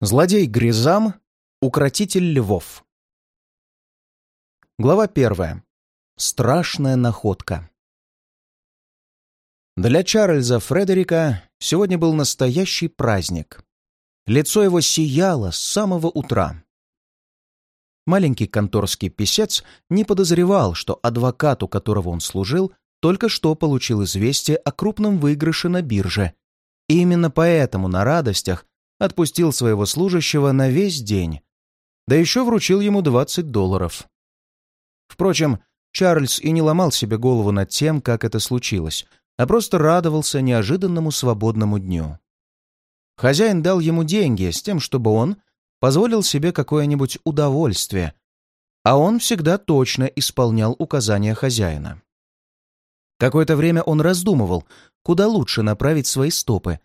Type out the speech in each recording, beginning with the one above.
Злодей Гризам, укротитель львов. Глава первая. Страшная находка. Для Чарльза Фредерика сегодня был настоящий праздник. Лицо его сияло с самого утра. Маленький конторский писец не подозревал, что адвокат, у которого он служил, только что получил известие о крупном выигрыше на бирже. И именно поэтому на радостях отпустил своего служащего на весь день, да еще вручил ему 20 долларов. Впрочем, Чарльз и не ломал себе голову над тем, как это случилось, а просто радовался неожиданному свободному дню. Хозяин дал ему деньги с тем, чтобы он позволил себе какое-нибудь удовольствие, а он всегда точно исполнял указания хозяина. Какое-то время он раздумывал, куда лучше направить свои стопы,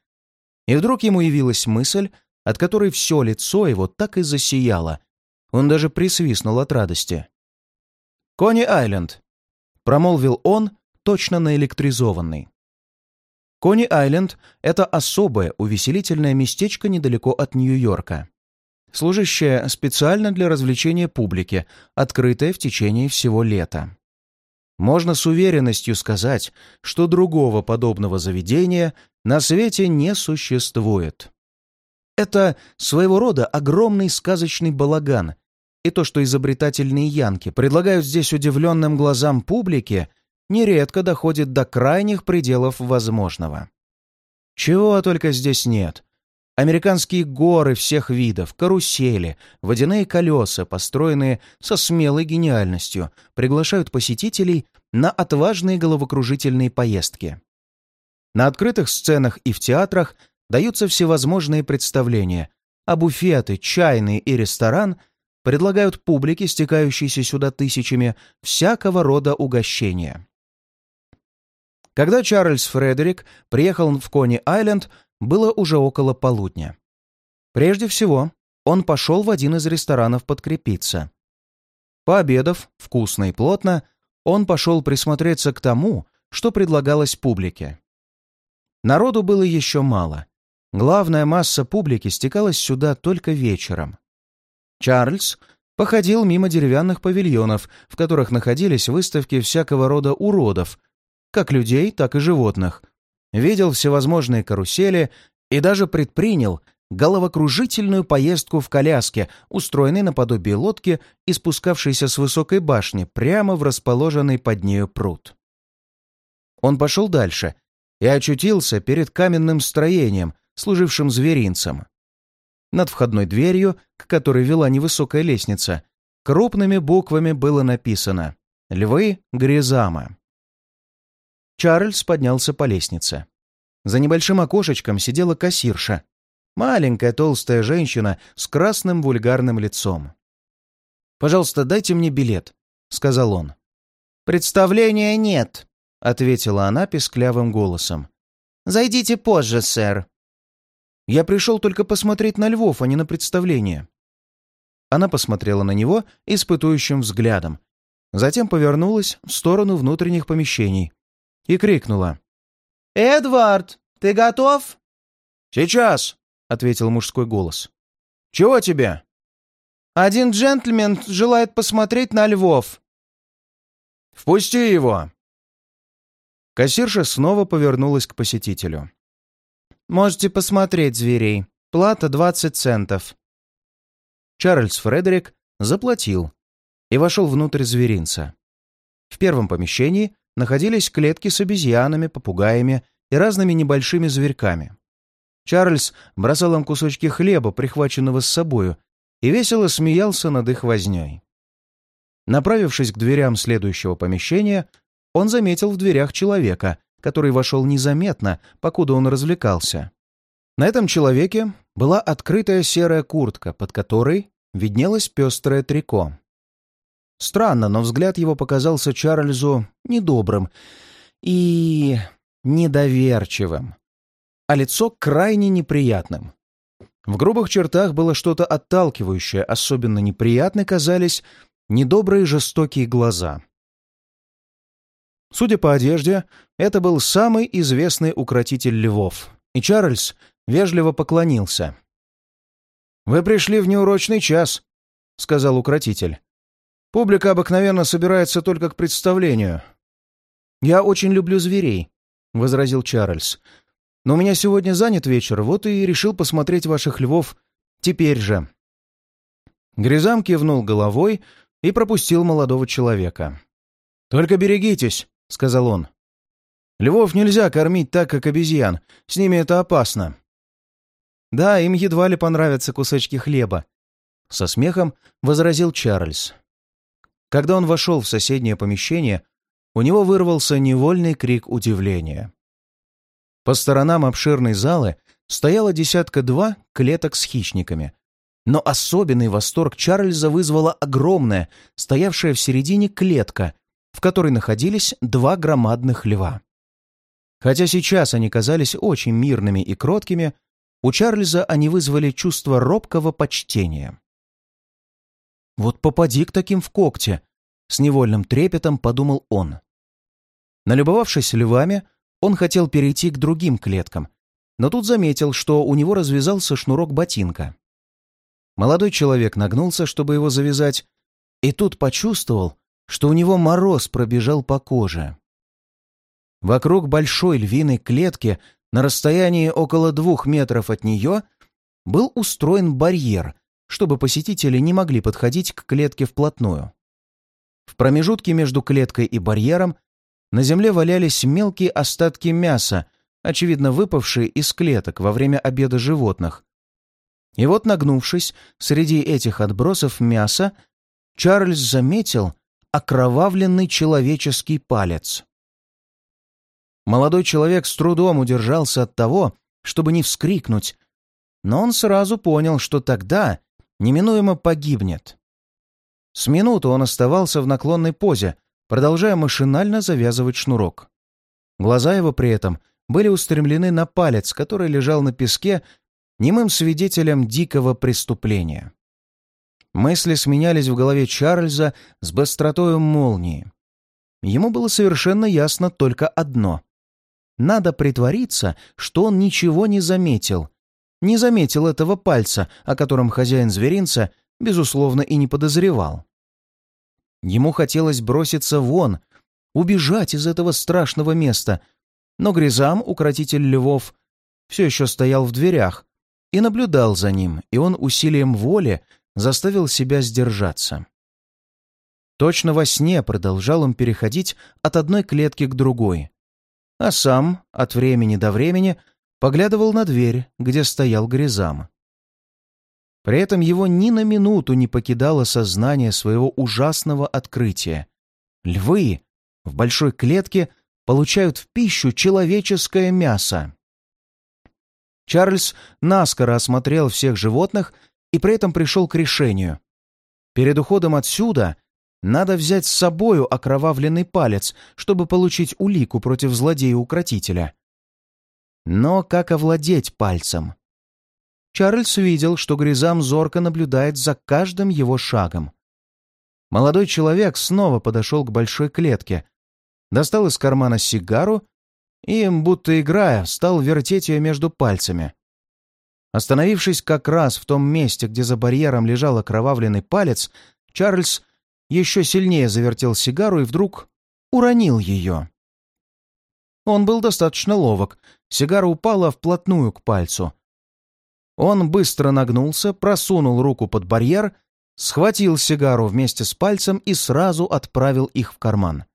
и вдруг ему явилась мысль, от которой все лицо его так и засияло. Он даже присвистнул от радости. «Кони-Айленд», — промолвил он, точно наэлектризованный. Кони-Айленд — это особое увеселительное местечко недалеко от Нью-Йорка, служащее специально для развлечения публики, открытое в течение всего лета. Можно с уверенностью сказать, что другого подобного заведения на свете не существует. Это своего рода огромный сказочный балаган, и то, что изобретательные янки предлагают здесь удивленным глазам публики, нередко доходит до крайних пределов возможного. Чего только здесь нет. Американские горы всех видов, карусели, водяные колеса, построенные со смелой гениальностью, приглашают посетителей на отважные головокружительные поездки. На открытых сценах и в театрах даются всевозможные представления, а буфеты, чайные и ресторан предлагают публике, стекающейся сюда тысячами, всякого рода угощения. Когда Чарльз Фредерик приехал в Кони-Айленд, было уже около полудня. Прежде всего, он пошел в один из ресторанов подкрепиться. Пообедав, вкусно и плотно, он пошел присмотреться к тому, что предлагалось публике. Народу было еще мало. Главная масса публики стекалась сюда только вечером. Чарльз походил мимо деревянных павильонов, в которых находились выставки всякого рода уродов, как людей, так и животных, видел всевозможные карусели и даже предпринял головокружительную поездку в коляске, устроенной наподобие лодки и спускавшейся с высокой башни прямо в расположенный под нею пруд. Он пошел дальше и очутился перед каменным строением, служившим зверинцем. Над входной дверью, к которой вела невысокая лестница, крупными буквами было написано «Львы Гризама». Чарльз поднялся по лестнице. За небольшим окошечком сидела кассирша, маленькая толстая женщина с красным вульгарным лицом. «Пожалуйста, дайте мне билет», — сказал он. «Представления нет», — ответила она песклявым голосом. «Зайдите позже, сэр». «Я пришел только посмотреть на львов, а не на представление». Она посмотрела на него испытующим взглядом, затем повернулась в сторону внутренних помещений и крикнула. «Эдвард, ты готов?» «Сейчас», — ответил мужской голос. «Чего тебе?» «Один джентльмен желает посмотреть на львов». «Впусти его!» Кассирша снова повернулась к посетителю. «Можете посмотреть зверей. Плата 20 центов». Чарльз Фредерик заплатил и вошел внутрь зверинца. В первом помещении находились клетки с обезьянами, попугаями и разными небольшими зверьками. Чарльз бросал им кусочки хлеба, прихваченного с собою, и весело смеялся над их вознёй. Направившись к дверям следующего помещения, он заметил в дверях человека, который вошел незаметно, покуда он развлекался. На этом человеке была открытая серая куртка, под которой виднелось пестрое трико. Странно, но взгляд его показался Чарльзу недобрым и недоверчивым, а лицо крайне неприятным. В грубых чертах было что-то отталкивающее, особенно неприятны казались недобрые жестокие глаза. Судя по одежде, это был самый известный укротитель львов, и Чарльз вежливо поклонился. «Вы пришли в неурочный час», — сказал укротитель. «Публика обыкновенно собирается только к представлению». «Я очень люблю зверей», — возразил Чарльз. «Но у меня сегодня занят вечер, вот и решил посмотреть ваших львов теперь же». Гризам кивнул головой и пропустил молодого человека. «Только берегитесь», — сказал он. «Львов нельзя кормить так, как обезьян. С ними это опасно». «Да, им едва ли понравятся кусочки хлеба», — со смехом возразил Чарльз. Когда он вошел в соседнее помещение, у него вырвался невольный крик удивления. По сторонам обширной залы стояло десятка-два клеток с хищниками. Но особенный восторг Чарльза вызвала огромная, стоявшая в середине клетка, в которой находились два громадных льва. Хотя сейчас они казались очень мирными и кроткими, у Чарльза они вызвали чувство робкого почтения. «Вот попади к таким в когте!» — с невольным трепетом подумал он. Налюбовавшись львами, он хотел перейти к другим клеткам, но тут заметил, что у него развязался шнурок ботинка. Молодой человек нагнулся, чтобы его завязать, и тут почувствовал, что у него мороз пробежал по коже. Вокруг большой львиной клетки на расстоянии около двух метров от нее был устроен барьер, чтобы посетители не могли подходить к клетке вплотную. В промежутке между клеткой и барьером на земле валялись мелкие остатки мяса, очевидно выпавшие из клеток во время обеда животных. И вот, нагнувшись среди этих отбросов мяса, Чарльз заметил окровавленный человеческий палец. Молодой человек с трудом удержался от того, чтобы не вскрикнуть, но он сразу понял, что тогда неминуемо погибнет. С минуту он оставался в наклонной позе, продолжая машинально завязывать шнурок. Глаза его при этом были устремлены на палец, который лежал на песке, немым свидетелем дикого преступления. Мысли сменялись в голове Чарльза с быстротою молнии. Ему было совершенно ясно только одно. Надо притвориться, что он ничего не заметил. Не заметил этого пальца, о котором хозяин зверинца, безусловно, и не подозревал. Ему хотелось броситься вон, убежать из этого страшного места, но Гризам, укротитель львов, все еще стоял в дверях и наблюдал за ним, и он усилием воли заставил себя сдержаться. Точно во сне продолжал он переходить от одной клетки к другой, а сам от времени до времени поглядывал на дверь, где стоял Гризам. При этом его ни на минуту не покидало сознание своего ужасного открытия. Львы в большой клетке получают в пищу человеческое мясо. Чарльз наскоро осмотрел всех животных и при этом пришел к решению. Перед уходом отсюда надо взять с собою окровавленный палец, чтобы получить улику против злодея-укротителя. Но как овладеть пальцем? Чарльз видел, что Гризам зорко наблюдает за каждым его шагом. Молодой человек снова подошел к большой клетке, достал из кармана сигару и, будто играя, стал вертеть ее между пальцами. Остановившись как раз в том месте, где за барьером лежал окровавленный палец, Чарльз еще сильнее завертел сигару и вдруг уронил ее. Он был достаточно ловок. Сигара упала вплотную к пальцу, он быстро нагнулся, просунул руку под барьер, схватил сигару вместе с пальцем и сразу отправил их в карман.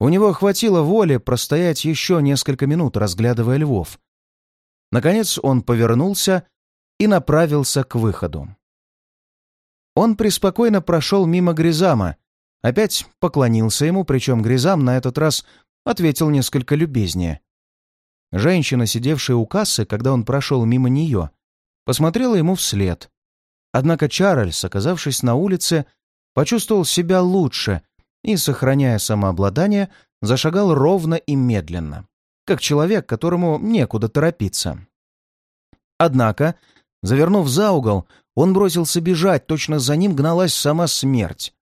У него хватило воли простоять еще несколько минут, разглядывая львов. Наконец он повернулся и направился к выходу. Он преспокойно прошел мимо Гризама, опять поклонился ему, причем Гризам на этот раз ответил несколько любезнее. Женщина, сидевшая у кассы, когда он прошел мимо нее, посмотрела ему вслед. Однако Чарльз, оказавшись на улице, почувствовал себя лучше и, сохраняя самообладание, зашагал ровно и медленно, как человек, которому некуда торопиться. Однако, завернув за угол, он бросился бежать, точно за ним гналась сама смерть.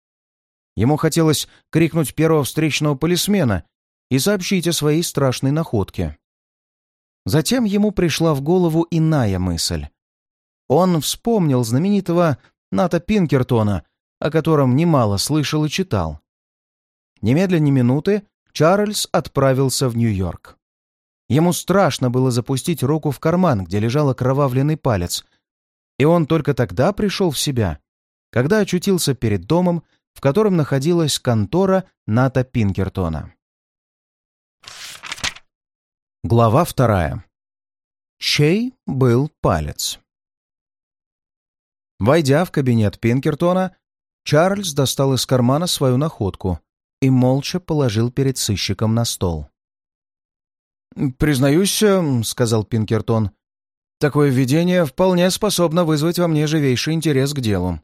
Ему хотелось крикнуть первого встречного полисмена и сообщить о своей страшной находке. Затем ему пришла в голову иная мысль. Он вспомнил знаменитого Ната Пинкертона, о котором немало слышал и читал. Немедленно минуты Чарльз отправился в Нью-Йорк. Ему страшно было запустить руку в карман, где лежал окровавленный палец, и он только тогда пришел в себя, когда очутился перед домом, в котором находилась контора Ната Пинкертона. Глава вторая. Чей был палец? Войдя в кабинет Пинкертона, Чарльз достал из кармана свою находку и молча положил перед сыщиком на стол. «Признаюсь, — сказал Пинкертон, — такое видение вполне способно вызвать во мне живейший интерес к делу.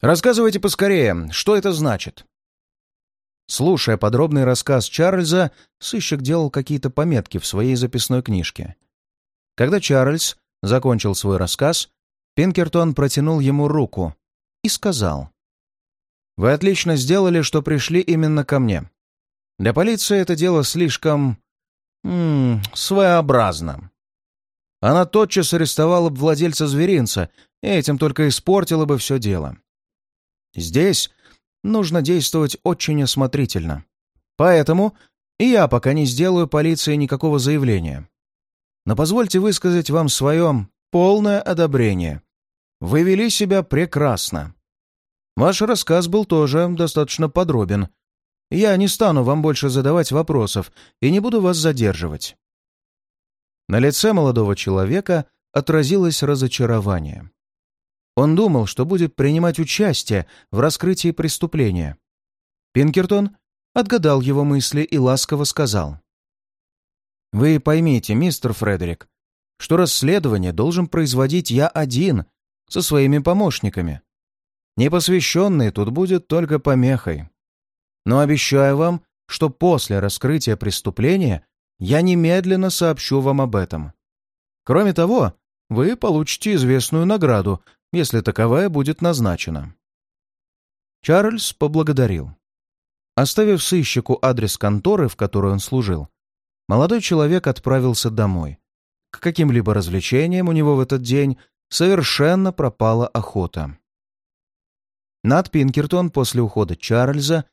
Рассказывайте поскорее, что это значит?» Слушая подробный рассказ Чарльза, сыщик делал какие-то пометки в своей записной книжке. Когда Чарльз закончил свой рассказ, Пинкертон протянул ему руку и сказал. «Вы отлично сделали, что пришли именно ко мне. Для полиции это дело слишком... М своеобразно. Она тотчас арестовала бы владельца зверинца, и этим только испортила бы все дело. Здесь нужно действовать очень осмотрительно. Поэтому и я пока не сделаю полиции никакого заявления. Но позвольте высказать вам свое полное одобрение. Вы вели себя прекрасно. Ваш рассказ был тоже достаточно подробен. Я не стану вам больше задавать вопросов и не буду вас задерживать. На лице молодого человека отразилось разочарование. Он думал, что будет принимать участие в раскрытии преступления. Пинкертон отгадал его мысли и ласково сказал. «Вы поймите, мистер Фредерик, что расследование должен производить я один, со своими помощниками. Непосвященный тут будет только помехой. Но обещаю вам, что после раскрытия преступления я немедленно сообщу вам об этом. Кроме того, вы получите известную награду если таковая будет назначена. Чарльз поблагодарил. Оставив сыщику адрес конторы, в которой он служил, молодой человек отправился домой. К каким-либо развлечениям у него в этот день совершенно пропала охота. Над Пинкертон после ухода Чарльза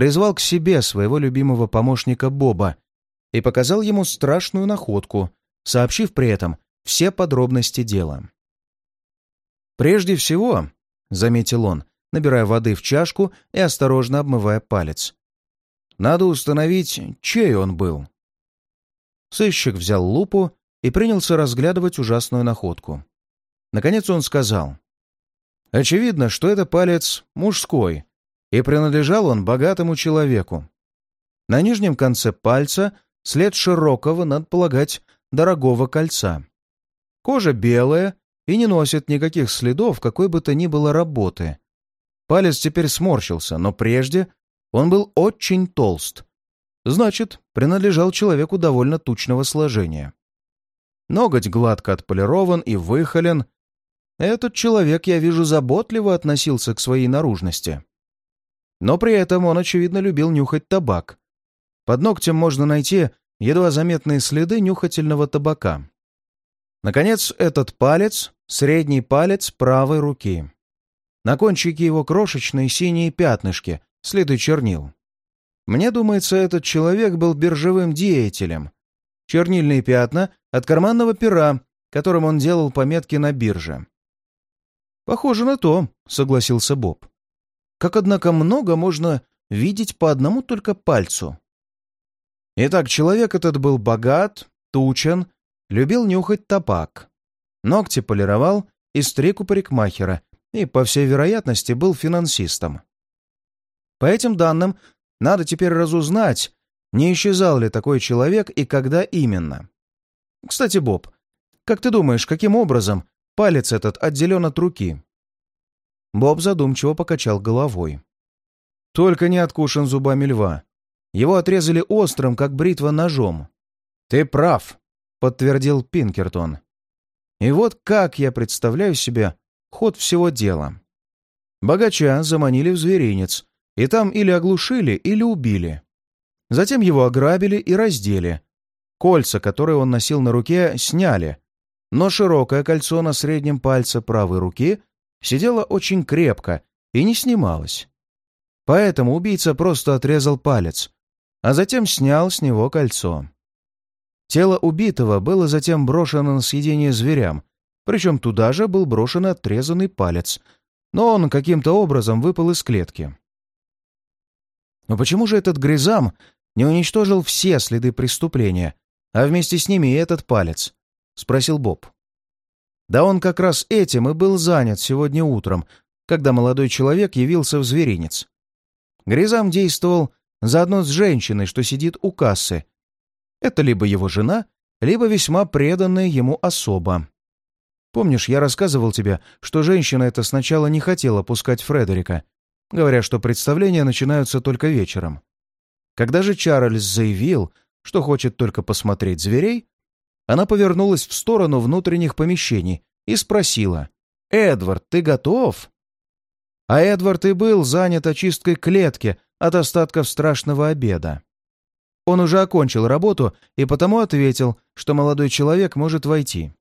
призвал к себе своего любимого помощника Боба и показал ему страшную находку, сообщив при этом все подробности дела. «Прежде всего», — заметил он, набирая воды в чашку и осторожно обмывая палец, «надо установить, чей он был». Сыщик взял лупу и принялся разглядывать ужасную находку. Наконец он сказал, «Очевидно, что это палец мужской, и принадлежал он богатому человеку. На нижнем конце пальца след широкого, надо полагать, дорогого кольца. Кожа белая, и не носит никаких следов какой бы то ни было работы. Палец теперь сморщился, но прежде он был очень толст. Значит, принадлежал человеку довольно тучного сложения. Ноготь гладко отполирован и выхолен. Этот человек, я вижу, заботливо относился к своей наружности. Но при этом он, очевидно, любил нюхать табак. Под ногтем можно найти едва заметные следы нюхательного табака. Наконец, этот палец средний палец правой руки. На кончике его крошечные синие пятнышки, следы чернил. Мне думается, этот человек был биржевым деятелем. Чернильные пятна от карманного пера, которым он делал пометки на бирже. «Похоже на то», — согласился Боб. «Как, однако, много можно видеть по одному только пальцу». Итак, человек этот был богат, тучен, любил нюхать табак. Ногти полировал и стриг у парикмахера, и, по всей вероятности, был финансистом. По этим данным, надо теперь разузнать, не исчезал ли такой человек и когда именно. Кстати, Боб, как ты думаешь, каким образом палец этот отделен от руки? Боб задумчиво покачал головой. Только не откушен зубами льва. Его отрезали острым, как бритва ножом. Ты прав, подтвердил Пинкертон. И вот как я представляю себе ход всего дела. Богача заманили в зверинец, и там или оглушили, или убили. Затем его ограбили и раздели. Кольца, которые он носил на руке, сняли. но широкое кольцо на среднем пальце правой руки сидело очень крепко и не снималось. Поэтому убийца просто отрезал палец, а затем снял с него кольцо. Тело убитого было затем брошено на съедение зверям, причем туда же был брошен отрезанный палец, но он каким-то образом выпал из клетки. Но почему же этот Гризам не уничтожил все следы преступления, а вместе с ними и этот палец? — спросил Боб. Да он как раз этим и был занят сегодня утром, когда молодой человек явился в зверинец. Гризам действовал заодно с женщиной, что сидит у кассы. Это либо его жена, либо весьма преданная ему особа. Помнишь, я рассказывал тебе, что женщина эта сначала не хотела пускать Фредерика, говоря, что представления начинаются только вечером. Когда же Чарльз заявил, что хочет только посмотреть зверей, она повернулась в сторону внутренних помещений и спросила, «Эдвард, ты готов?» А Эдвард и был занят очисткой клетки от остатков страшного обеда. Он уже окончил работу и потому ответил, что молодой человек может войти.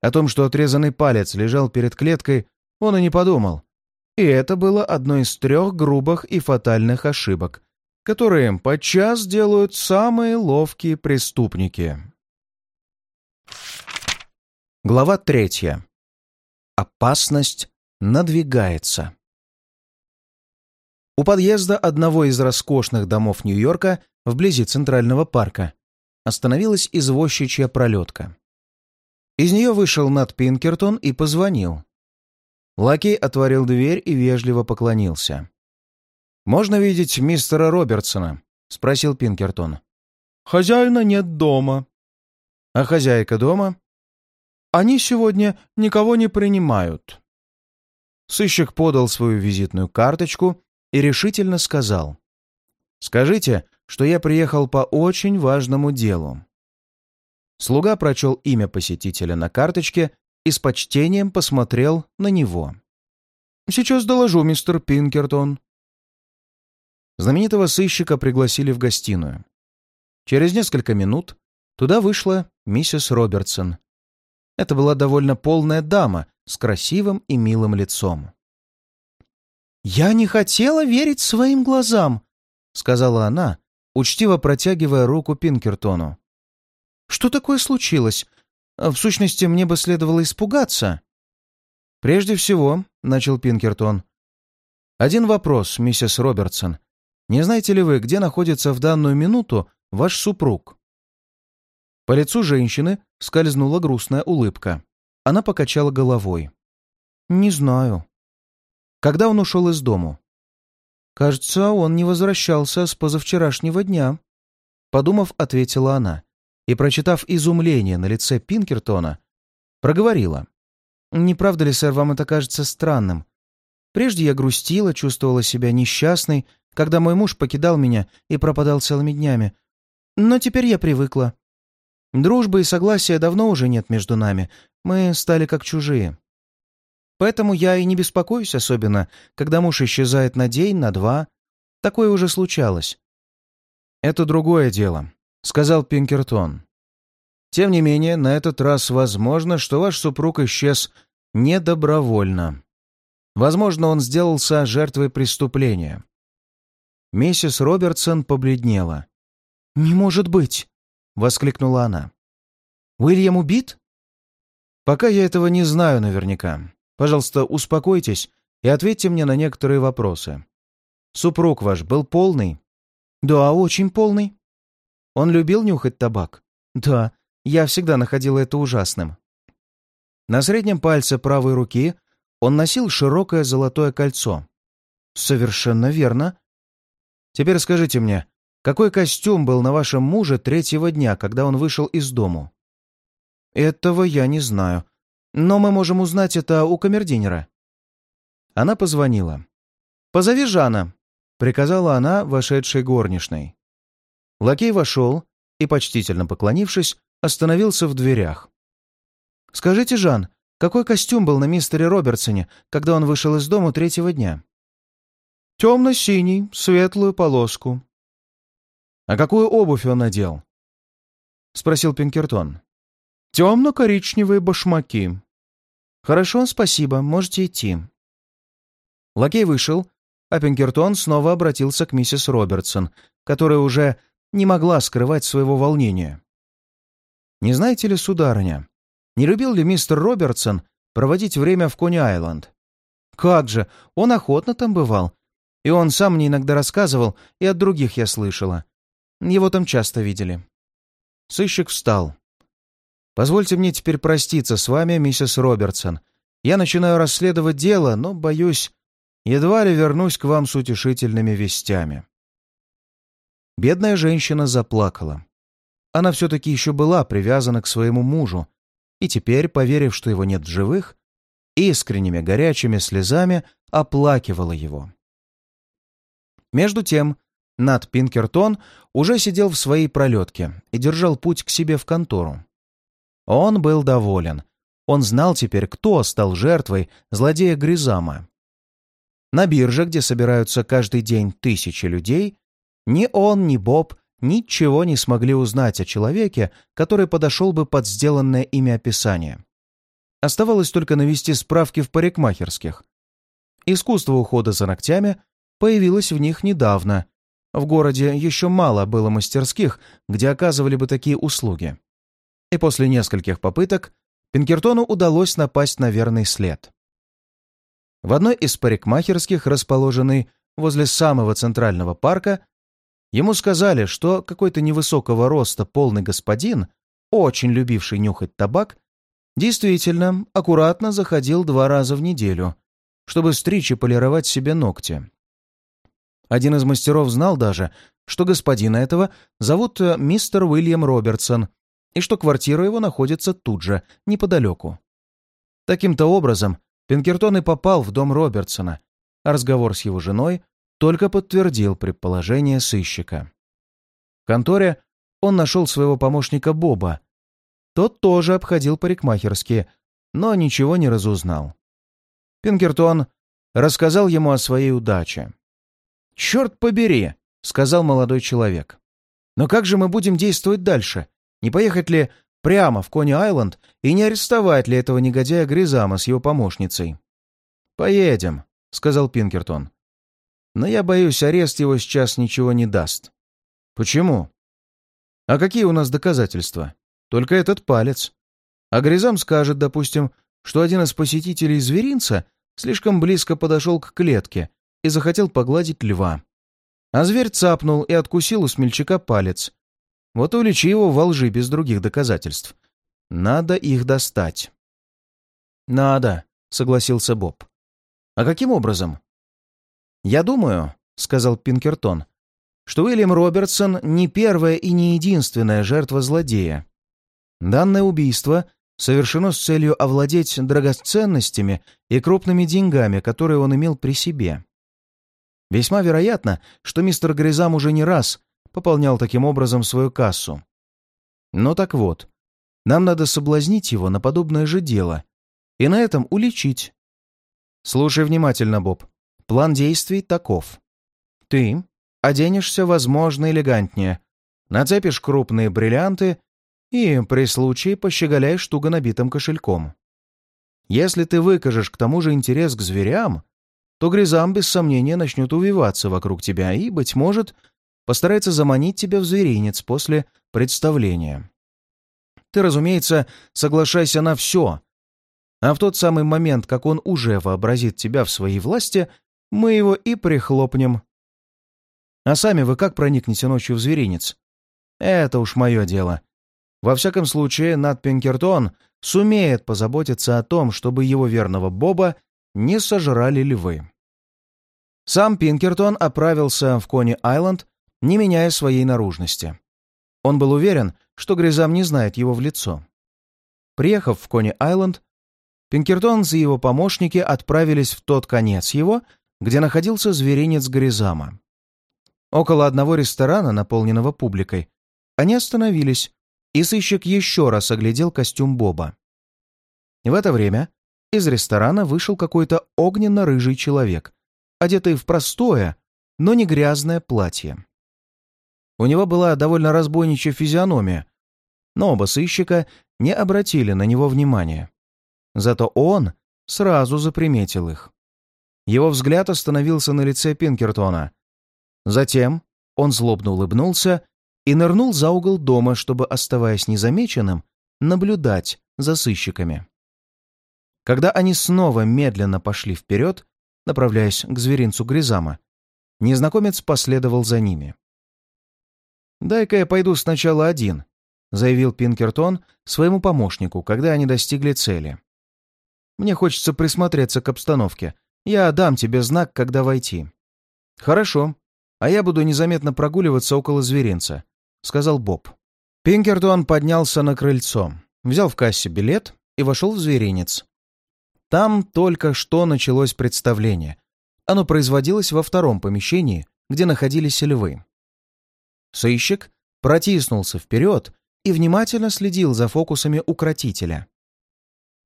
О том, что отрезанный палец лежал перед клеткой, он и не подумал. И это было одной из трех грубых и фатальных ошибок, которые подчас делают самые ловкие преступники. Глава третья. Опасность надвигается. У подъезда одного из роскошных домов Нью-Йорка, вблизи Центрального парка, остановилась извозчичья пролетка. Из нее вышел Нат Пинкертон и позвонил. Лакей отворил дверь и вежливо поклонился. «Можно видеть мистера Робертсона?» — спросил Пинкертон. «Хозяина нет дома». «А хозяйка дома?» Они сегодня никого не принимают». Сыщик подал свою визитную карточку и решительно сказал. «Скажите, что я приехал по очень важному делу». Слуга прочел имя посетителя на карточке и с почтением посмотрел на него. «Сейчас доложу, мистер Пинкертон». Знаменитого сыщика пригласили в гостиную. Через несколько минут туда вышла миссис Робертсон это была довольно полная дама с красивым и милым лицом. «Я не хотела верить своим глазам», — сказала она, учтиво протягивая руку Пинкертону. «Что такое случилось? В сущности, мне бы следовало испугаться». «Прежде всего», — начал Пинкертон, — «один вопрос, миссис Робертсон. Не знаете ли вы, где находится в данную минуту ваш супруг?» По лицу женщины скользнула грустная улыбка. Она покачала головой. «Не знаю». «Когда он ушел из дому?» «Кажется, он не возвращался с позавчерашнего дня», — подумав, ответила она и, прочитав изумление на лице Пинкертона, проговорила. «Не правда ли, сэр, вам это кажется странным? Прежде я грустила, чувствовала себя несчастной, когда мой муж покидал меня и пропадал целыми днями. Но теперь я привыкла. Дружбы и согласия давно уже нет между нами. Мы стали как чужие. Поэтому я и не беспокоюсь особенно, когда муж исчезает на день, на два. Такое уже случалось. «Это другое дело», — сказал Пинкертон. «Тем не менее, на этот раз возможно, что ваш супруг исчез недобровольно. Возможно, он сделался жертвой преступления». Миссис Робертсон побледнела. «Не может быть!» — воскликнула она. «Уильям убит?» «Пока я этого не знаю наверняка. Пожалуйста, успокойтесь и ответьте мне на некоторые вопросы. Супруг ваш был полный?» «Да, очень полный». «Он любил нюхать табак?» «Да, я всегда находила это ужасным». На среднем пальце правой руки он носил широкое золотое кольцо. «Совершенно верно. Теперь скажите мне, какой костюм был на вашем муже третьего дня, когда он вышел из дому?» «Этого я не знаю. Но мы можем узнать это у камердинера. Она позвонила. «Позови Жана», — приказала она вошедшей горничной. Лакей вошел и, почтительно поклонившись, остановился в дверях. «Скажите, Жан, какой костюм был на мистере Робертсоне, когда он вышел из дому третьего дня?» «Темно-синий, светлую полоску», «А какую обувь он надел?» — спросил Пинкертон. темно-коричневые башмаки». «Хорошо, спасибо, можете идти». Лакей вышел, а Пинкертон снова обратился к миссис Робертсон, которая уже не могла скрывать своего волнения. «Не знаете ли, сударыня, не любил ли мистер Робертсон проводить время в Кони-Айленд? Как же, он охотно там бывал. И он сам мне иногда рассказывал, и от других я слышала. Его там часто видели». Сыщик встал. «Позвольте мне теперь проститься с вами, миссис Робертсон. Я начинаю расследовать дело, но, боюсь, едва ли вернусь к вам с утешительными вестями». Бедная женщина заплакала. Она все-таки еще была привязана к своему мужу, и теперь, поверив, что его нет в живых, искренними горячими слезами оплакивала его. Между тем, Нат Пинкертон уже сидел в своей пролетке и держал путь к себе в контору. Он был доволен. Он знал теперь, кто стал жертвой злодея Гризама. На бирже, где собираются каждый день тысячи людей, ни он, ни Боб ничего не смогли узнать о человеке, который подошел бы под сделанное ими описание. Оставалось только навести справки в парикмахерских. Искусство ухода за ногтями появилось в них недавно. В городе еще мало было мастерских, где оказывали бы такие услуги. И после нескольких попыток Пинкертону удалось напасть на верный след. В одной из парикмахерских, расположенной возле самого центрального парка, Ему сказали, что какой-то невысокого роста полный господин, очень любивший нюхать табак, действительно аккуратно заходил два раза в неделю, чтобы стричь и полировать себе ногти. Один из мастеров знал даже, что господина этого зовут э, мистер Уильям Робертсон и что квартира его находится тут же, неподалеку. Таким-то образом Пинкертон и попал в дом Робертсона, а разговор с его женой только подтвердил предположение сыщика. В конторе он нашел своего помощника Боба. Тот тоже обходил парикмахерские, но ничего не разузнал. Пинкертон рассказал ему о своей удаче. «Черт побери!» — сказал молодой человек. «Но как же мы будем действовать дальше? Не поехать ли прямо в Кони-Айленд и не арестовать ли этого негодяя Гризама с его помощницей?» «Поедем», — сказал Пинкертон. Но я боюсь, арест его сейчас ничего не даст. Почему? А какие у нас доказательства? Только этот палец. А Гризам скажет, допустим, что один из посетителей зверинца слишком близко подошел к клетке и захотел погладить льва. А зверь цапнул и откусил у смельчака палец. Вот уличи его во лжи без других доказательств. Надо их достать. «Надо», — согласился Боб. «А каким образом?» «Я думаю», — сказал Пинкертон, что Уильям Робертсон не первая и не единственная жертва злодея. Данное убийство совершено с целью овладеть драгоценностями и крупными деньгами, которые он имел при себе. Весьма вероятно, что мистер Гризам уже не раз пополнял таким образом свою кассу. Но так вот, нам надо соблазнить его на подобное же дело и на этом уличить. Слушай внимательно, Боб. План действий таков. Ты оденешься, возможно, элегантнее, нацепишь крупные бриллианты и при случае пощеголяешь туго набитым кошельком. Если ты выкажешь к тому же интерес к зверям, то Гризам без сомнения начнет увиваться вокруг тебя и, быть может, постарается заманить тебя в зверинец после представления. Ты, разумеется, соглашайся на все, а в тот самый момент, как он уже вообразит тебя в своей власти, мы его и прихлопнем. А сами вы как проникнете ночью в зверинец? Это уж мое дело. Во всяком случае, Нат Пинкертон сумеет позаботиться о том, чтобы его верного Боба не сожрали львы. Сам Пинкертон отправился в Кони-Айленд, не меняя своей наружности. Он был уверен, что Гризам не знает его в лицо. Приехав в Кони-Айленд, Пинкертон и его помощники отправились в тот конец его, где находился зверинец Горизама. Около одного ресторана, наполненного публикой, они остановились, и сыщик еще раз оглядел костюм Боба. В это время из ресторана вышел какой-то огненно-рыжий человек, одетый в простое, но не грязное платье. У него была довольно разбойничья физиономия, но оба сыщика не обратили на него внимания. Зато он сразу заприметил их. Его взгляд остановился на лице Пинкертона. Затем он злобно улыбнулся и нырнул за угол дома, чтобы, оставаясь незамеченным, наблюдать за сыщиками. Когда они снова медленно пошли вперед, направляясь к зверинцу Гризама, незнакомец последовал за ними. «Дай-ка я пойду сначала один», — заявил Пинкертон своему помощнику, когда они достигли цели. «Мне хочется присмотреться к обстановке. Я дам тебе знак, когда войти». «Хорошо, а я буду незаметно прогуливаться около зверинца», — сказал Боб. Пинкертон поднялся на крыльцо, взял в кассе билет и вошел в зверинец. Там только что началось представление. Оно производилось во втором помещении, где находились львы. Сыщик протиснулся вперед и внимательно следил за фокусами укротителя.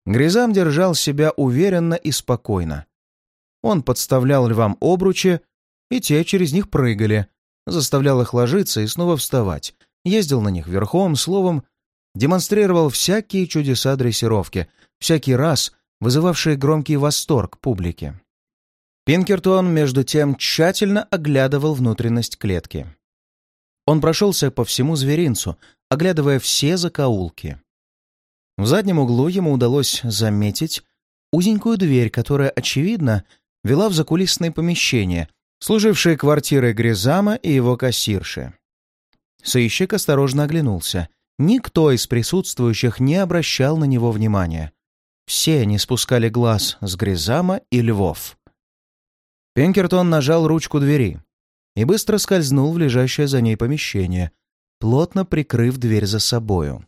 Гризам держал себя уверенно и спокойно. Он подставлял львам обручи, и те через них прыгали, заставлял их ложиться и снова вставать, ездил на них верхом, словом, демонстрировал всякие чудеса дрессировки, всякий раз вызывавшие громкий восторг публики. Пинкертон, между тем, тщательно оглядывал внутренность клетки. Он прошелся по всему зверинцу, оглядывая все закоулки. В заднем углу ему удалось заметить узенькую дверь, которая, очевидно, вела в закулисное помещение, служившее квартирой Гризама и его кассирши. Сыщик осторожно оглянулся. Никто из присутствующих не обращал на него внимания. Все не спускали глаз с Гризама и Львов. Пенкертон нажал ручку двери и быстро скользнул в лежащее за ней помещение, плотно прикрыв дверь за собою.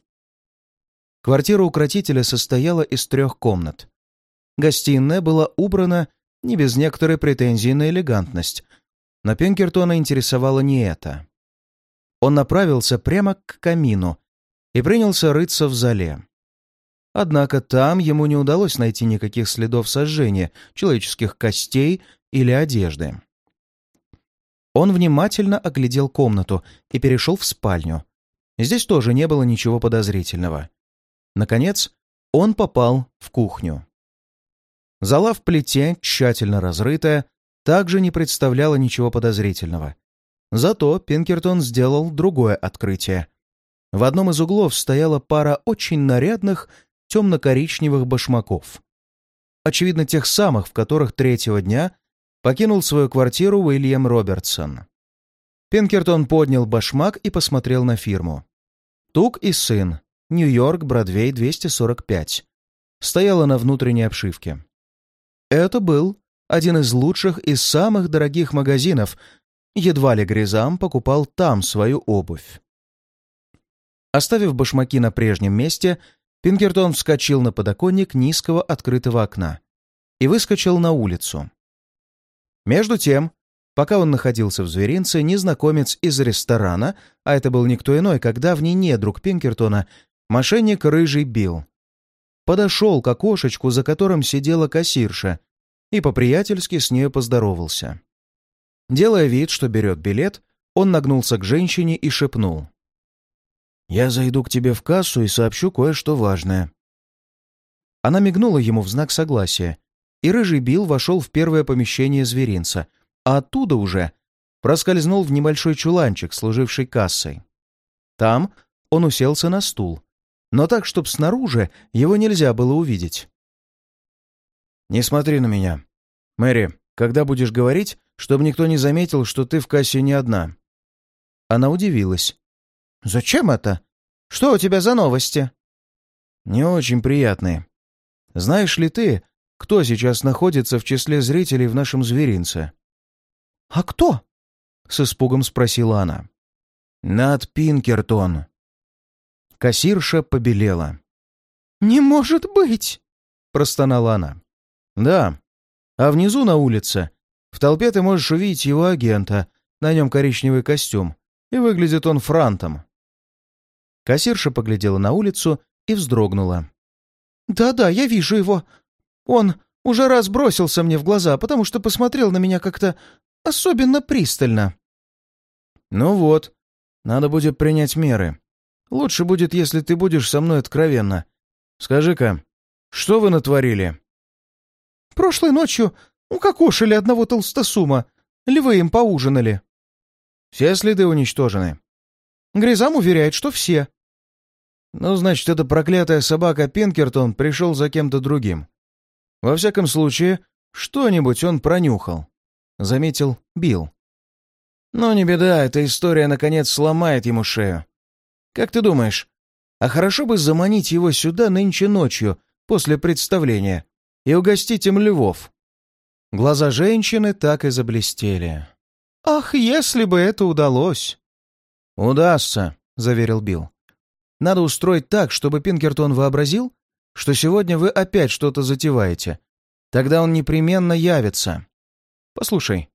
Квартира укротителя состояла из трех комнат. Гостиная была убрана не без некоторой претензии на элегантность, но Пенкертона интересовало не это. Он направился прямо к камину и принялся рыться в зале. Однако там ему не удалось найти никаких следов сожжения человеческих костей или одежды. Он внимательно оглядел комнату и перешел в спальню. Здесь тоже не было ничего подозрительного. Наконец, он попал в кухню. Зала в плите, тщательно разрытая, также не представляла ничего подозрительного. Зато Пинкертон сделал другое открытие. В одном из углов стояла пара очень нарядных темно-коричневых башмаков. Очевидно, тех самых, в которых третьего дня покинул свою квартиру Уильям Робертсон. Пинкертон поднял башмак и посмотрел на фирму. «Тук и сын. Нью-Йорк, Бродвей, 245». Стояла на внутренней обшивке. Это был один из лучших и самых дорогих магазинов. Едва ли Гризам покупал там свою обувь. Оставив башмаки на прежнем месте, Пинкертон вскочил на подоконник низкого открытого окна и выскочил на улицу. Между тем, пока он находился в зверинце, незнакомец из ресторана, а это был никто иной, как давний недруг Пинкертона, мошенник Рыжий Билл, подошел к окошечку, за которым сидела кассирша, и по-приятельски с нею поздоровался. Делая вид, что берет билет, он нагнулся к женщине и шепнул. «Я зайду к тебе в кассу и сообщу кое-что важное». Она мигнула ему в знак согласия, и Рыжий Билл вошел в первое помещение зверинца, а оттуда уже проскользнул в небольшой чуланчик, служивший кассой. Там он уселся на стул, но так, чтобы снаружи его нельзя было увидеть. «Не смотри на меня. Мэри, когда будешь говорить, чтобы никто не заметил, что ты в кассе не одна». Она удивилась. «Зачем это? Что у тебя за новости?» «Не очень приятные. Знаешь ли ты, кто сейчас находится в числе зрителей в нашем зверинце?» «А кто?» — с испугом спросила она. «Над Пинкертон». Кассирша побелела. «Не может быть!» — простонала она. «Да. А внизу на улице, в толпе ты можешь увидеть его агента, на нем коричневый костюм, и выглядит он франтом. Кассирша поглядела на улицу и вздрогнула. «Да-да, я вижу его. Он уже раз бросился мне в глаза, потому что посмотрел на меня как-то особенно пристально». «Ну вот, надо будет принять меры. Лучше будет, если ты будешь со мной откровенна. Скажи-ка, что вы натворили?» «Прошлой ночью укокошили одного толстосума. Львы им поужинали». «Все следы уничтожены?» Гризам уверяет, что все. Ну, значит, эта проклятая собака Пинкертон пришел за кем-то другим. Во всяком случае, что-нибудь он пронюхал, — заметил Билл. Но не беда, эта история, наконец, сломает ему шею. Как ты думаешь, а хорошо бы заманить его сюда нынче ночью, после представления, и угостить им львов? Глаза женщины так и заблестели. «Ах, если бы это удалось!» «Удастся», — заверил Билл. «Надо устроить так, чтобы Пинкертон вообразил, что сегодня вы опять что-то затеваете. Тогда он непременно явится. Послушай,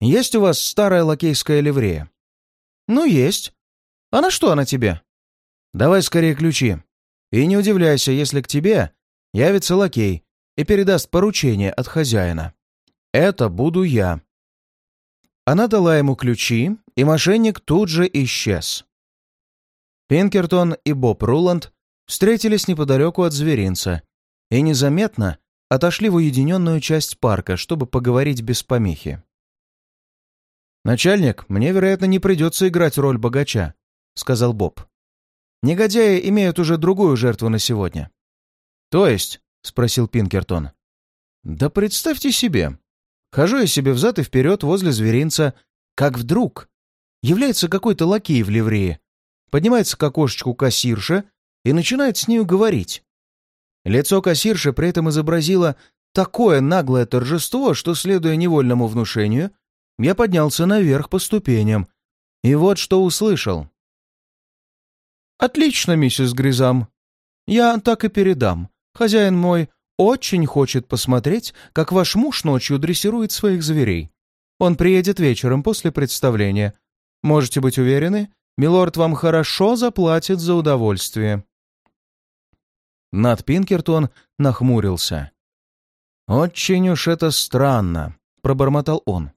есть у вас старая лакейская ливрея?» «Ну, есть. А на что она тебе?» «Давай скорее ключи. И не удивляйся, если к тебе явится лакей и передаст поручение от хозяина. Это буду я». Она дала ему ключи, и мошенник тут же исчез. Пинкертон и Боб Руланд встретились неподалеку от зверинца и незаметно отошли в уединенную часть парка, чтобы поговорить без помехи. «Начальник, мне, вероятно, не придется играть роль богача», — сказал Боб. «Негодяи имеют уже другую жертву на сегодня». «То есть?» — спросил Пинкертон. «Да представьте себе, Хожу я себе взад и вперед возле зверинца, как вдруг является какой-то лакей в ливрее, поднимается к окошечку кассирша и начинает с нею говорить. Лицо кассирши при этом изобразило такое наглое торжество, что, следуя невольному внушению, я поднялся наверх по ступеням. И вот что услышал. «Отлично, миссис Гризам. Я так и передам. Хозяин мой очень хочет посмотреть, как ваш муж ночью дрессирует своих зверей. Он приедет вечером после представления. Можете быть уверены, милорд вам хорошо заплатит за удовольствие». Над Пинкертон нахмурился. «Очень уж это странно», — пробормотал он.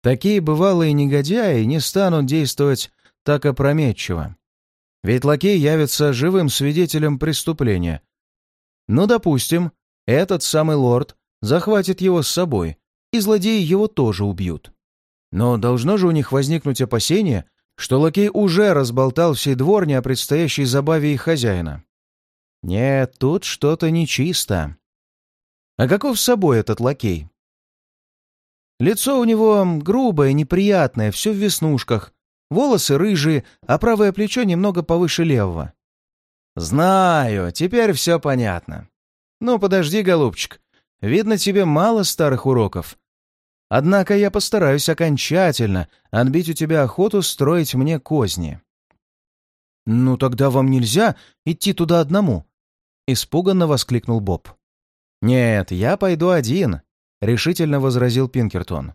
«Такие бывалые негодяи не станут действовать так опрометчиво. Ведь лакей явится живым свидетелем преступления, ну, допустим, этот самый лорд захватит его с собой, и злодеи его тоже убьют. Но должно же у них возникнуть опасение, что лакей уже разболтал всей дворне о предстоящей забаве их хозяина. Нет, тут что-то нечисто. А каков с собой этот лакей? Лицо у него грубое, неприятное, все в веснушках, волосы рыжие, а правое плечо немного повыше левого. «Знаю, теперь все понятно. Ну, подожди, голубчик, видно, тебе мало старых уроков. Однако я постараюсь окончательно отбить у тебя охоту строить мне козни». «Ну, тогда вам нельзя идти туда одному», — испуганно воскликнул Боб. «Нет, я пойду один», — решительно возразил Пинкертон.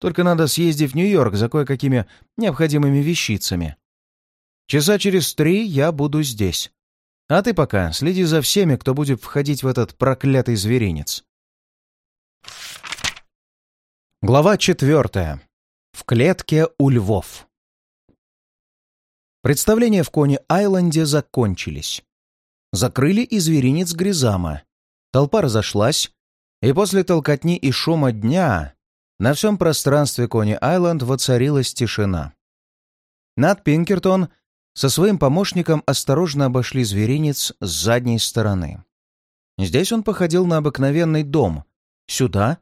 «Только надо съездить в Нью-Йорк за кое-какими необходимыми вещицами. Часа через три я буду здесь. А ты пока следи за всеми, кто будет входить в этот проклятый зверинец. Глава четвертая. В клетке у львов. Представления в Кони-Айленде закончились. Закрыли и зверинец Гризама. Толпа разошлась, и после толкотни и шума дня на всем пространстве Кони-Айленд воцарилась тишина. Над Пинкертон — со своим помощником осторожно обошли зверинец с задней стороны. Здесь он походил на обыкновенный дом. Сюда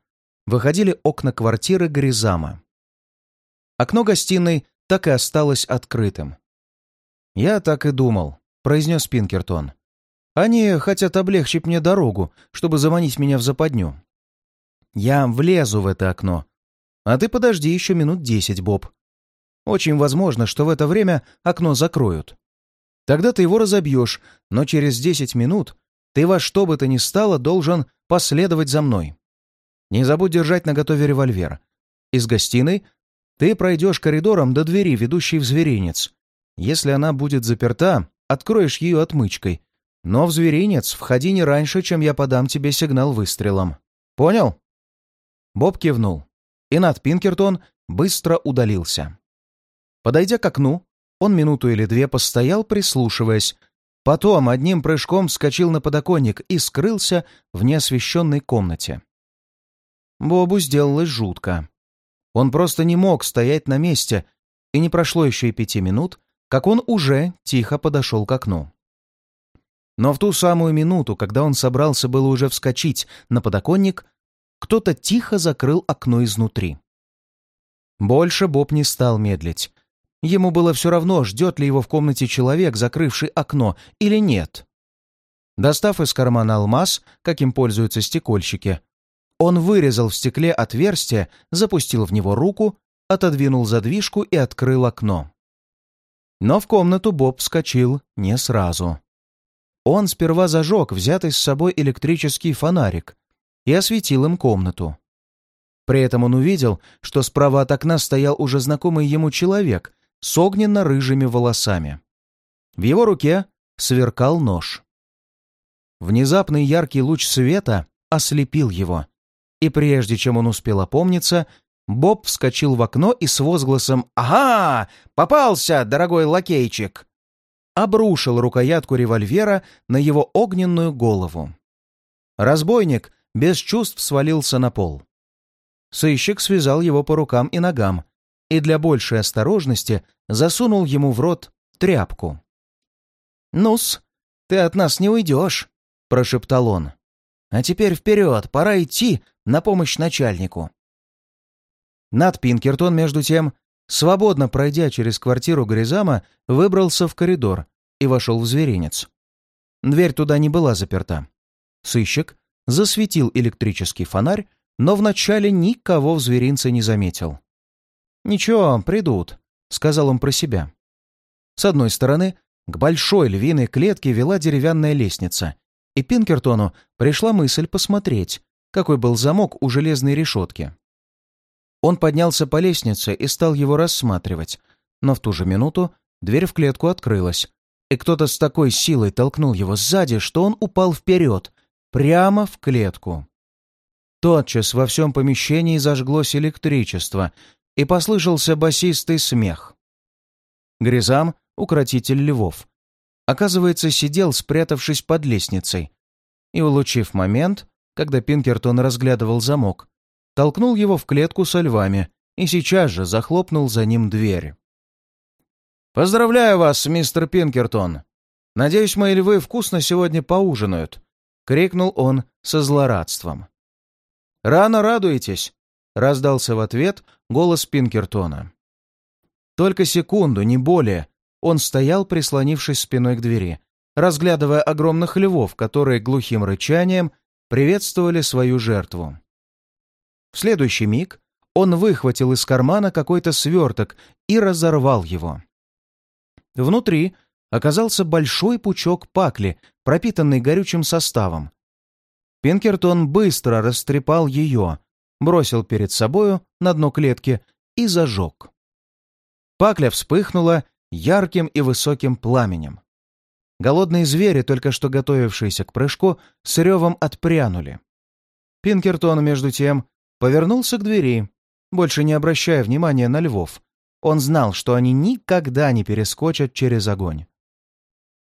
выходили окна квартиры Гризама. Окно гостиной так и осталось открытым. «Я так и думал», — произнес Пинкертон. «Они хотят облегчить мне дорогу, чтобы заманить меня в западню. Я влезу в это окно. А ты подожди еще минут десять, Боб. Очень возможно, что в это время окно закроют. Тогда ты его разобьешь, но через 10 минут ты во что бы то ни стало должен последовать за мной. Не забудь держать наготове револьвер. Из гостиной ты пройдешь коридором до двери, ведущей в зверинец. Если она будет заперта, откроешь ее отмычкой. Но в зверинец входи не раньше, чем я подам тебе сигнал выстрелом. Понял?» Боб кивнул, и Нат Пинкертон быстро удалился. Подойдя к окну, Он минуту или две постоял, прислушиваясь. Потом одним прыжком вскочил на подоконник и скрылся в неосвещенной комнате. Бобу сделалось жутко. Он просто не мог стоять на месте, и не прошло еще и пяти минут, как он уже тихо подошел к окну. Но в ту самую минуту, когда он собрался было уже вскочить на подоконник, кто-то тихо закрыл окно изнутри. Больше Боб не стал медлить. Ему было все равно, ждет ли его в комнате человек, закрывший окно, или нет. Достав из кармана алмаз, каким пользуются стекольщики, он вырезал в стекле отверстие, запустил в него руку, отодвинул задвижку и открыл окно. Но в комнату Боб вскочил не сразу. Он сперва зажег взятый с собой электрический фонарик и осветил им комнату. При этом он увидел, что справа от окна стоял уже знакомый ему человек с огненно-рыжими волосами. В его руке сверкал нож. Внезапный яркий луч света ослепил его, и прежде чем он успел опомниться, Боб вскочил в окно и с возгласом «Ага! Попался, дорогой лакейчик!» обрушил рукоятку револьвера на его огненную голову. Разбойник без чувств свалился на пол. Сыщик связал его по рукам и ногам и для большей осторожности засунул ему в рот тряпку. «Ну-с, ты от нас не уйдешь», — прошептал он. «А теперь вперед, пора идти на помощь начальнику». Над Пинкертон, между тем, свободно пройдя через квартиру Гризама, выбрался в коридор и вошел в зверинец. Дверь туда не была заперта. Сыщик засветил электрический фонарь, но вначале никого в зверинце не заметил. «Ничего, придут», — сказал он про себя. С одной стороны, к большой львиной клетке вела деревянная лестница, и Пинкертону пришла мысль посмотреть, какой был замок у железной решетки. Он поднялся по лестнице и стал его рассматривать, но в ту же минуту дверь в клетку открылась, и кто-то с такой силой толкнул его сзади, что он упал вперед, прямо в клетку. Тотчас во всем помещении зажглось электричество, и послышался басистый смех. Гризам, укротитель львов, оказывается, сидел, спрятавшись под лестницей, и, улучив момент, когда Пинкертон разглядывал замок, толкнул его в клетку со львами и сейчас же захлопнул за ним дверь. «Поздравляю вас, мистер Пинкертон! Надеюсь, мои львы вкусно сегодня поужинают!» — крикнул он со злорадством. «Рано радуетесь!» — раздался в ответ голос Пинкертона. Только секунду, не более, он стоял, прислонившись спиной к двери, разглядывая огромных львов, которые глухим рычанием приветствовали свою жертву. В следующий миг он выхватил из кармана какой-то сверток и разорвал его. Внутри оказался большой пучок пакли, пропитанный горючим составом. Пинкертон быстро растрепал ее, бросил перед собою на дно клетки и зажег. Пакля вспыхнула ярким и высоким пламенем. Голодные звери, только что готовившиеся к прыжку, с ревом отпрянули. Пинкертон, между тем, повернулся к двери, больше не обращая внимания на львов. Он знал, что они никогда не перескочат через огонь.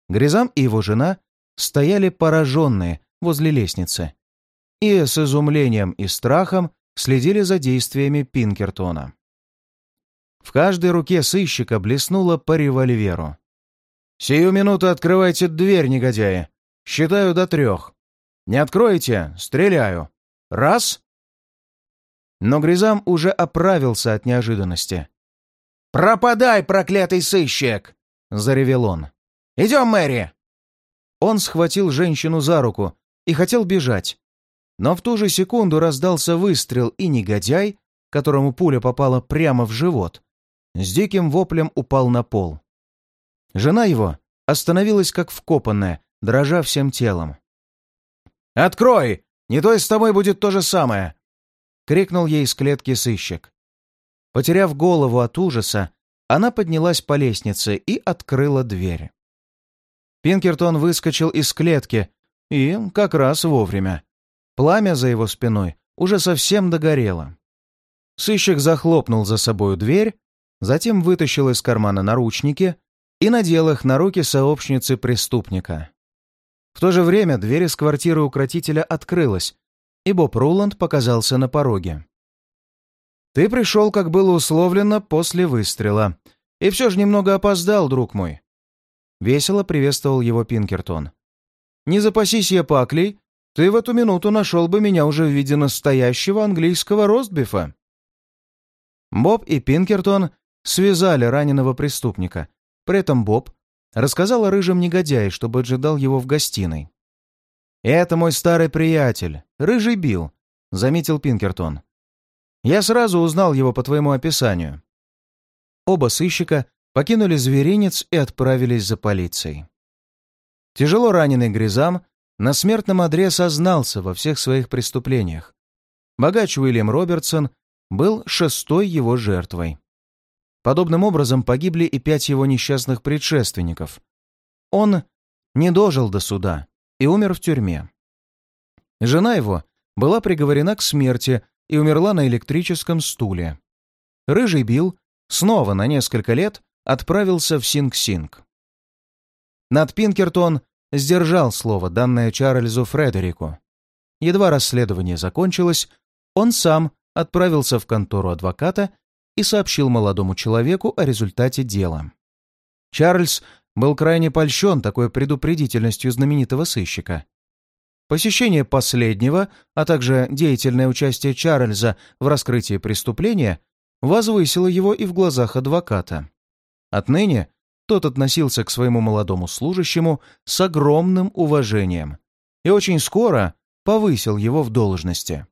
Гризам и его жена стояли пораженные возле лестницы и с изумлением и страхом следили за действиями Пинкертона. В каждой руке сыщика блеснуло по револьверу. «Сию минуту открывайте дверь, негодяи! Считаю до трех. Не откроете — стреляю. Раз!» Но Гризам уже оправился от неожиданности. «Пропадай, проклятый сыщик!» — заревел он. «Идем, Мэри!» Он схватил женщину за руку и хотел бежать. Но в ту же секунду раздался выстрел, и негодяй, которому пуля попала прямо в живот, с диким воплем упал на пол. Жена его остановилась как вкопанная, дрожа всем телом. «Открой! Не то с тобой будет то же самое!» — крикнул ей из клетки сыщик. Потеряв голову от ужаса, она поднялась по лестнице и открыла дверь. Пинкертон выскочил из клетки и как раз вовремя. Пламя за его спиной уже совсем догорело. Сыщик захлопнул за собою дверь, затем вытащил из кармана наручники, и надел их на руки сообщницы преступника. В то же время дверь из квартиры укротителя открылась, и Боб Руланд показался на пороге. «Ты пришел, как было условлено, после выстрела, и все же немного опоздал, друг мой». Весело приветствовал его Пинкертон. «Не запасись я паклей, ты в эту минуту нашел бы меня уже в виде настоящего английского ростбифа». Боб и Пинкертон связали раненого преступника. При этом Боб рассказал о рыжем негодяе, чтобы ожидал его в гостиной. «Это мой старый приятель, Рыжий Билл», — заметил Пинкертон. «Я сразу узнал его по твоему описанию». Оба сыщика покинули зверинец и отправились за полицией. Тяжело раненый Гризам на смертном одре сознался во всех своих преступлениях. Богач Уильям Робертсон был шестой его жертвой. Подобным образом погибли и пять его несчастных предшественников. Он не дожил до суда и умер в тюрьме. Жена его была приговорена к смерти и умерла на электрическом стуле. Рыжий Билл снова на несколько лет отправился в Синг-Синг. Над Пинкертон сдержал слово, данное Чарльзу Фредерику. Едва расследование закончилось, он сам отправился в контору адвоката и сообщил молодому человеку о результате дела. Чарльз был крайне польщен такой предупредительностью знаменитого сыщика. Посещение последнего, а также деятельное участие Чарльза в раскрытии преступления возвысило его и в глазах адвоката. Отныне тот относился к своему молодому служащему с огромным уважением и очень скоро повысил его в должности.